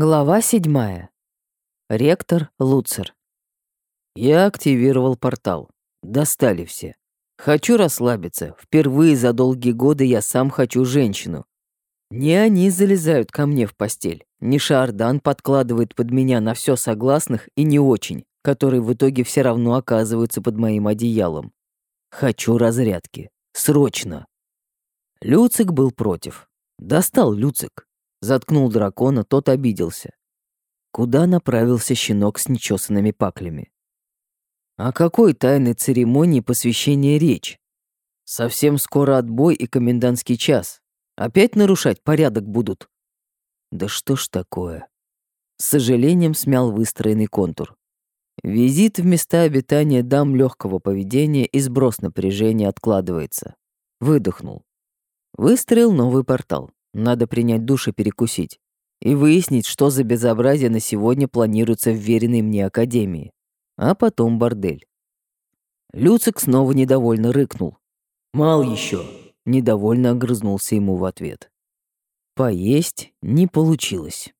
Глава седьмая. Ректор Луцер. Я активировал портал. Достали все. Хочу расслабиться. Впервые за долгие годы я сам хочу женщину. Не они залезают ко мне в постель. Не Шардан подкладывает под меня на все согласных и не очень, которые в итоге все равно оказываются под моим одеялом. Хочу разрядки. Срочно. Люцик был против. Достал Люцик. Заткнул дракона, тот обиделся. Куда направился щенок с нечесанными паклями? О какой тайной церемонии посвящения речь? Совсем скоро отбой и комендантский час. Опять нарушать порядок будут? Да что ж такое? С сожалением смял выстроенный контур. Визит в места обитания дам легкого поведения и сброс напряжения откладывается. Выдохнул. Выстроил новый портал. Надо принять душ и перекусить. И выяснить, что за безобразие на сегодня планируется в веренной мне академии. А потом бордель. Люцик снова недовольно рыкнул. «Мал еще!» Недовольно огрызнулся ему в ответ. Поесть не получилось.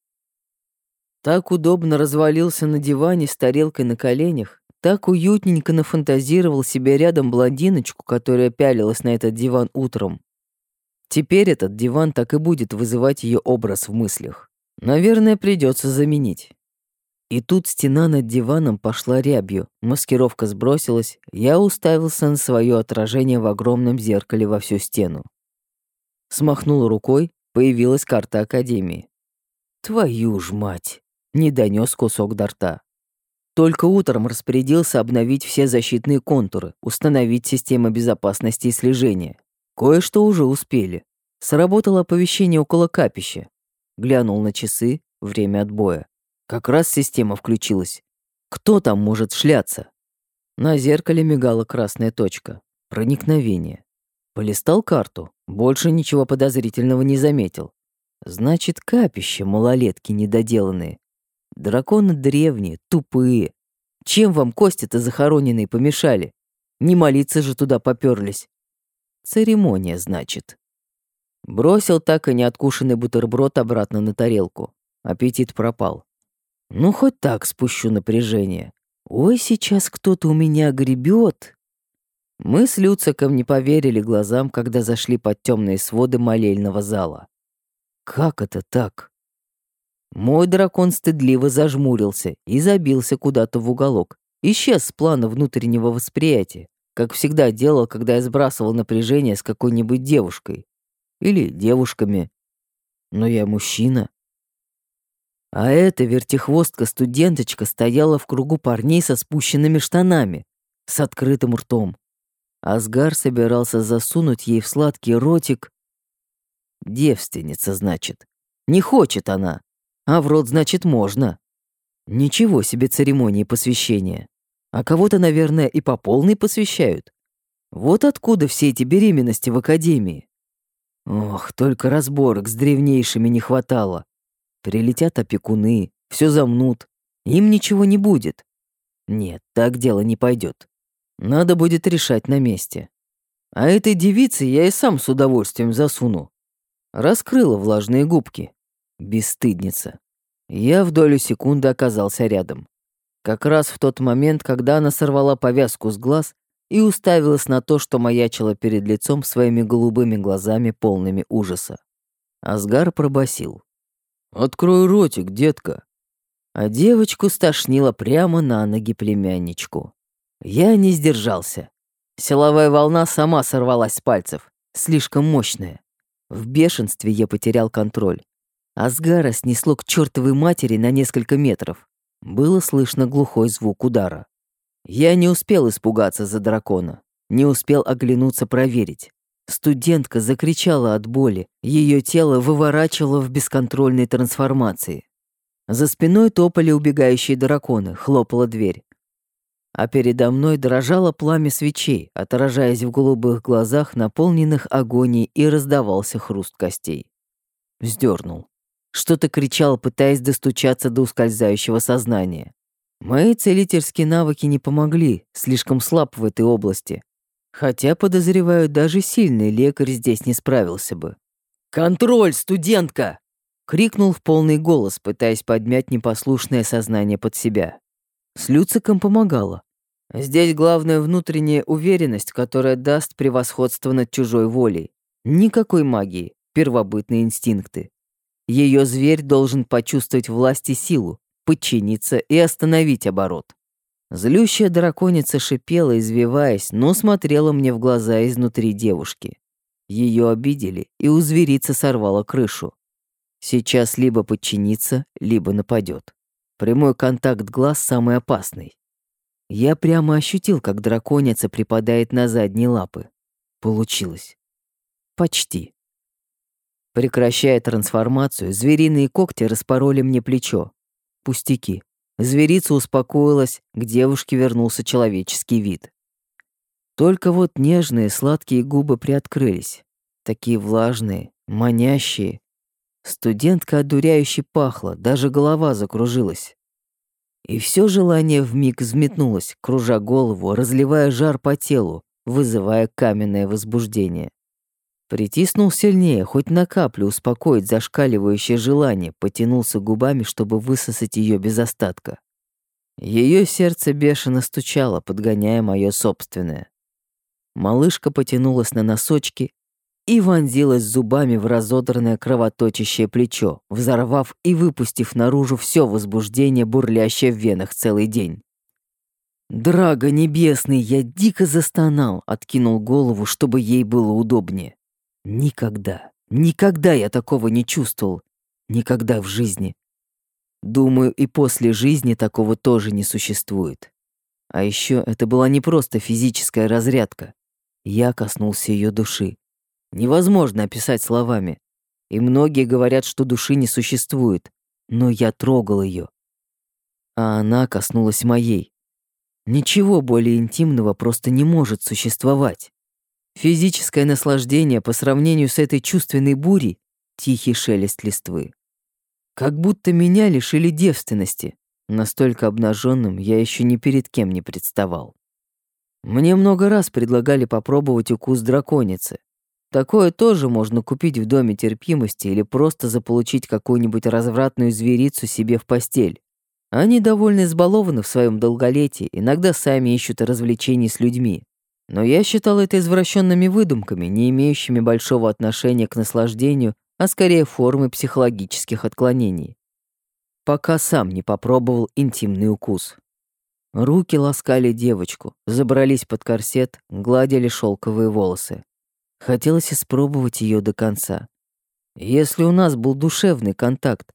Так удобно развалился на диване с тарелкой на коленях, так уютненько нафантазировал себе рядом блондиночку, которая пялилась на этот диван утром. Теперь этот диван так и будет вызывать ее образ в мыслях. Наверное, придется заменить. И тут стена над диваном пошла рябью, маскировка сбросилась, я уставился на свое отражение в огромном зеркале во всю стену. Смахнул рукой, появилась карта Академии. Твою ж мать! Не донес кусок до рта. Только утром распорядился обновить все защитные контуры, установить систему безопасности и слежения. Кое-что уже успели. Сработало оповещение около капища. Глянул на часы, время отбоя. Как раз система включилась. Кто там может шляться? На зеркале мигала красная точка. Проникновение. Полистал карту. Больше ничего подозрительного не заметил. Значит, капище, малолетки недоделанные. Драконы древние, тупые. Чем вам кости-то захороненные помешали? Не молиться же туда попёрлись. Церемония, значит. Бросил так и неоткушенный бутерброд обратно на тарелку. Аппетит пропал. Ну, хоть так спущу напряжение. Ой, сейчас кто-то у меня гребет. Мы с Люциком не поверили глазам, когда зашли под темные своды молельного зала. Как это так? Мой дракон стыдливо зажмурился и забился куда-то в уголок. Исчез с плана внутреннего восприятия как всегда делал, когда я сбрасывал напряжение с какой-нибудь девушкой. Или девушками. Но я мужчина. А эта вертихвостка-студенточка стояла в кругу парней со спущенными штанами, с открытым ртом. Асгар собирался засунуть ей в сладкий ротик. Девственница, значит. Не хочет она, а в рот, значит, можно. Ничего себе церемонии посвящения а кого-то, наверное, и по полной посвящают. Вот откуда все эти беременности в академии. Ох, только разборок с древнейшими не хватало. Прилетят опекуны, все замнут, им ничего не будет. Нет, так дело не пойдет. Надо будет решать на месте. А этой девице я и сам с удовольствием засуну. Раскрыла влажные губки. Бесстыдница. Я в долю секунды оказался рядом. Как раз в тот момент, когда она сорвала повязку с глаз и уставилась на то, что маячило перед лицом своими голубыми глазами, полными ужаса. Асгар пробасил. «Открой ротик, детка». А девочку стошнило прямо на ноги племянничку. Я не сдержался. Силовая волна сама сорвалась с пальцев, слишком мощная. В бешенстве я потерял контроль. Асгара снесло к чертовой матери на несколько метров. Было слышно глухой звук удара. Я не успел испугаться за дракона, не успел оглянуться проверить. Студентка закричала от боли, ее тело выворачивало в бесконтрольной трансформации. За спиной топали убегающие драконы, хлопала дверь. А передо мной дрожало пламя свечей, отражаясь в голубых глазах, наполненных агонией, и раздавался хруст костей. Вздернул. Что-то кричал, пытаясь достучаться до ускользающего сознания. Мои целительские навыки не помогли, слишком слаб в этой области. Хотя, подозреваю, даже сильный лекарь здесь не справился бы. «Контроль, студентка!» Крикнул в полный голос, пытаясь подмять непослушное сознание под себя. С Люциком помогало. Здесь главная внутренняя уверенность, которая даст превосходство над чужой волей. Никакой магии, первобытные инстинкты. Ее зверь должен почувствовать власть и силу, подчиниться и остановить оборот. Злющая драконица шипела, извиваясь, но смотрела мне в глаза изнутри девушки. Ее обидели, и у зверицы сорвала крышу. Сейчас либо подчинится, либо нападет. Прямой контакт глаз самый опасный. Я прямо ощутил, как драконица припадает на задние лапы. Получилось. Почти. Прекращая трансформацию, звериные когти распороли мне плечо. Пустяки. Зверица успокоилась, к девушке вернулся человеческий вид. Только вот нежные сладкие губы приоткрылись. Такие влажные, манящие. Студентка одуряюще пахла, даже голова закружилась. И все желание вмиг взметнулось, кружа голову, разливая жар по телу, вызывая каменное возбуждение. Притиснул сильнее, хоть на каплю успокоить зашкаливающее желание, потянулся губами, чтобы высосать ее без остатка. Ее сердце бешено стучало, подгоняя мое собственное. Малышка потянулась на носочки и вонзилась зубами в разодранное кровоточащее плечо, взорвав и выпустив наружу все возбуждение, бурлящее в венах целый день. «Драго небесный!» Я дико застонал, откинул голову, чтобы ей было удобнее. Никогда, никогда я такого не чувствовал. Никогда в жизни. Думаю, и после жизни такого тоже не существует. А еще это была не просто физическая разрядка. Я коснулся ее души. Невозможно описать словами. И многие говорят, что души не существует, но я трогал ее. А она коснулась моей. Ничего более интимного просто не может существовать. Физическое наслаждение по сравнению с этой чувственной бурей — тихий шелест листвы. Как будто меня лишили девственности. Настолько обнаженным я еще ни перед кем не представал. Мне много раз предлагали попробовать укус драконицы. Такое тоже можно купить в доме терпимости или просто заполучить какую-нибудь развратную зверицу себе в постель. Они довольно избалованы в своем долголетии, иногда сами ищут развлечений с людьми. Но я считал это извращенными выдумками, не имеющими большого отношения к наслаждению, а скорее формы психологических отклонений. Пока сам не попробовал интимный укус. Руки ласкали девочку, забрались под корсет, гладили шелковые волосы. Хотелось испробовать ее до конца. Если у нас был душевный контакт,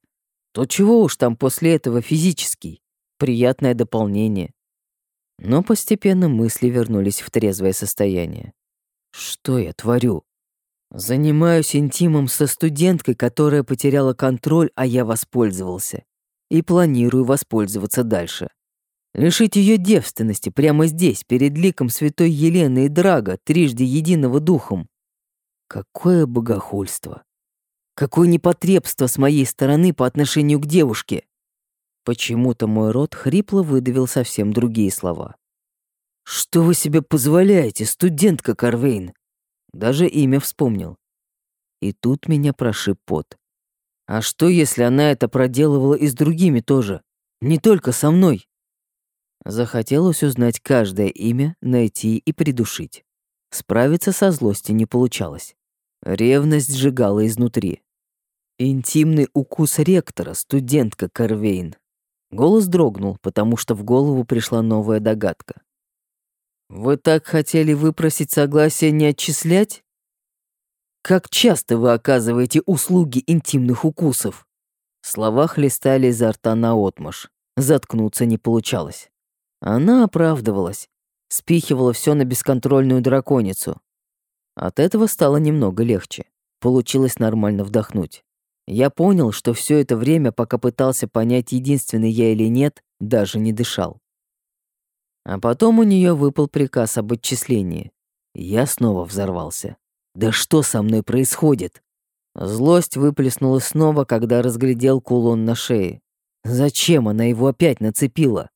то чего уж там после этого физический? Приятное дополнение. Но постепенно мысли вернулись в трезвое состояние. Что я творю? Занимаюсь интимом со студенткой, которая потеряла контроль, а я воспользовался. И планирую воспользоваться дальше. Лишить ее девственности прямо здесь, перед ликом святой Елены и Драга, трижды единого духом. Какое богохульство! Какое непотребство с моей стороны по отношению к девушке! Почему-то мой рот хрипло выдавил совсем другие слова. «Что вы себе позволяете, студентка Карвейн?» Даже имя вспомнил. И тут меня прошиб пот. А что, если она это проделывала и с другими тоже? Не только со мной? Захотелось узнать каждое имя, найти и придушить. Справиться со злостью не получалось. Ревность сжигала изнутри. Интимный укус ректора, студентка Карвейн. Голос дрогнул, потому что в голову пришла новая догадка. «Вы так хотели выпросить согласие не отчислять? Как часто вы оказываете услуги интимных укусов?» Слова хлестали изо рта наотмашь. Заткнуться не получалось. Она оправдывалась, спихивала все на бесконтрольную драконицу. От этого стало немного легче. Получилось нормально вдохнуть. Я понял, что все это время, пока пытался понять, единственный я или нет, даже не дышал. А потом у нее выпал приказ об отчислении. Я снова взорвался. Да что со мной происходит? Злость выплеснулась снова, когда разглядел кулон на шее. Зачем она его опять нацепила?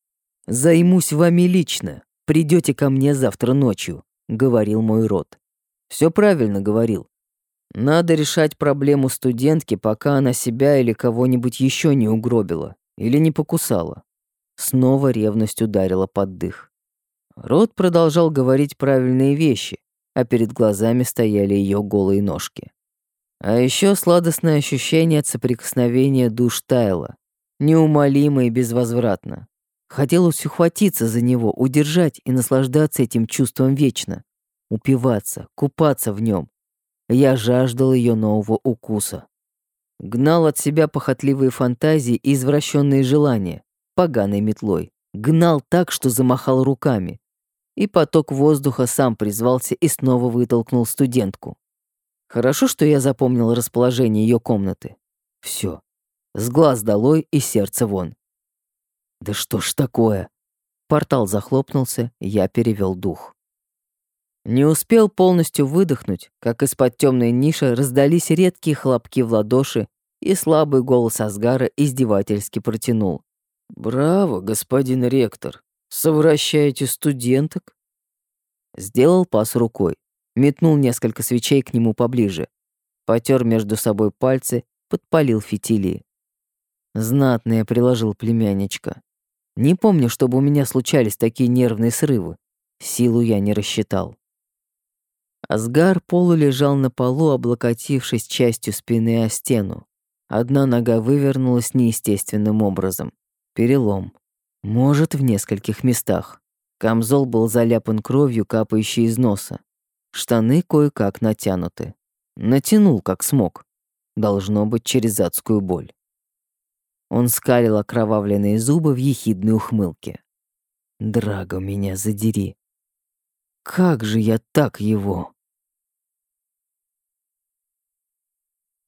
Займусь вами лично. Придете ко мне завтра ночью, говорил мой род. Все правильно говорил. Надо решать проблему студентки, пока она себя или кого-нибудь еще не угробила или не покусала. Снова ревность ударила под дых. Рот продолжал говорить правильные вещи, а перед глазами стояли ее голые ножки. А еще сладостное ощущение от соприкосновения душ таяло, неумолимо и безвозвратно. Хотелось ухватиться за него, удержать и наслаждаться этим чувством вечно, упиваться, купаться в нем, я жаждал ее нового укуса. Гнал от себя похотливые фантазии и извращенные желания, поганой метлой. Гнал так, что замахал руками. И поток воздуха сам призвался и снова вытолкнул студентку. Хорошо, что я запомнил расположение ее комнаты. Все. С глаз долой и сердце вон. Да что ж такое? Портал захлопнулся, я перевел дух. Не успел полностью выдохнуть, как из-под темной ниши раздались редкие хлопки в ладоши, и слабый голос Асгара издевательски протянул. «Браво, господин ректор! Совращаете студенток?» Сделал пас рукой, метнул несколько свечей к нему поближе, потер между собой пальцы, подпалил фитили. Знатно я приложил племянничка. Не помню, чтобы у меня случались такие нервные срывы. Силу я не рассчитал. Асгар полулежал на полу, облокотившись частью спины о стену. Одна нога вывернулась неестественным образом. Перелом. Может, в нескольких местах. Камзол был заляпан кровью, капающей из носа. Штаны кое-как натянуты. Натянул, как смог. Должно быть, через адскую боль. Он скалил окровавленные зубы в ехидной ухмылке. «Драго, меня задери. Как же я так его?»